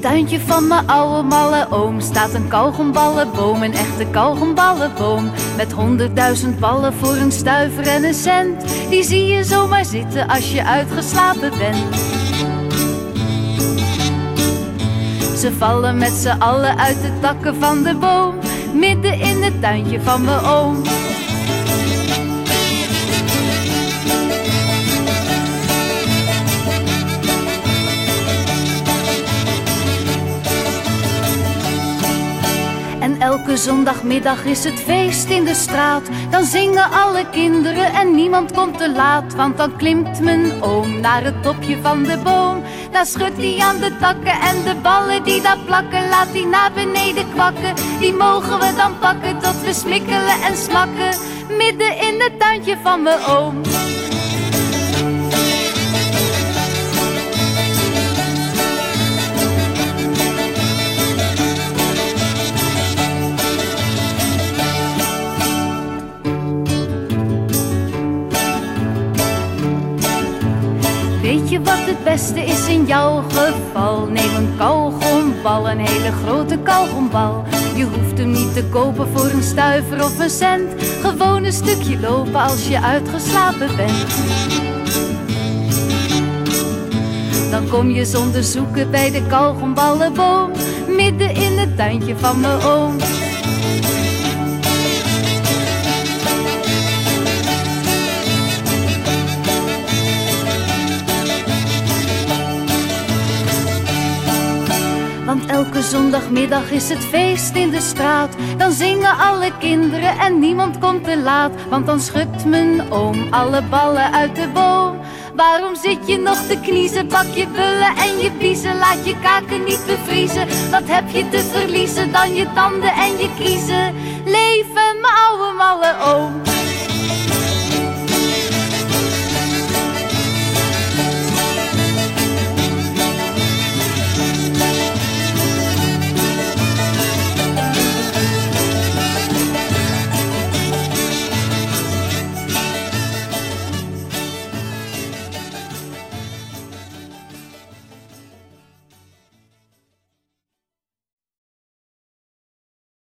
tuintje van mijn oude malle oom staat een kauwgomballenboom, een echte kauwgomballenboom. Met honderdduizend ballen voor een stuiver en een cent. Die zie je zomaar zitten als je uitgeslapen bent. Ze vallen met z'n allen uit de takken van de boom, midden in het tuintje van mijn oom. Elke zondagmiddag is het feest in de straat. Dan zingen alle kinderen en niemand komt te laat. Want dan klimt mijn oom naar het topje van de boom. Daar schudt hij aan de takken en de ballen die daar plakken. Laat hij naar beneden kwakken. Die mogen we dan pakken tot we smikkelen en smakken. Midden in het tuintje van mijn oom. Je wat het beste is in jouw geval? Neem een kauwgombal, een hele grote kauwgombal. Je hoeft hem niet te kopen voor een stuiver of een cent. Gewoon een stukje lopen als je uitgeslapen bent. Dan kom je zonder zoeken bij de kauwgomballenboom. Midden in het tuintje van mijn oom. Want elke zondagmiddag is het feest in de straat. Dan zingen alle kinderen en niemand komt te laat. Want dan schudt mijn oom alle ballen uit de boom. Waarom zit je nog te kniezen? Pak je bullen en je biezen. Laat je kaken niet bevriezen. Wat heb je te verliezen dan je tanden en je kiezen? Leven, mijn oude malle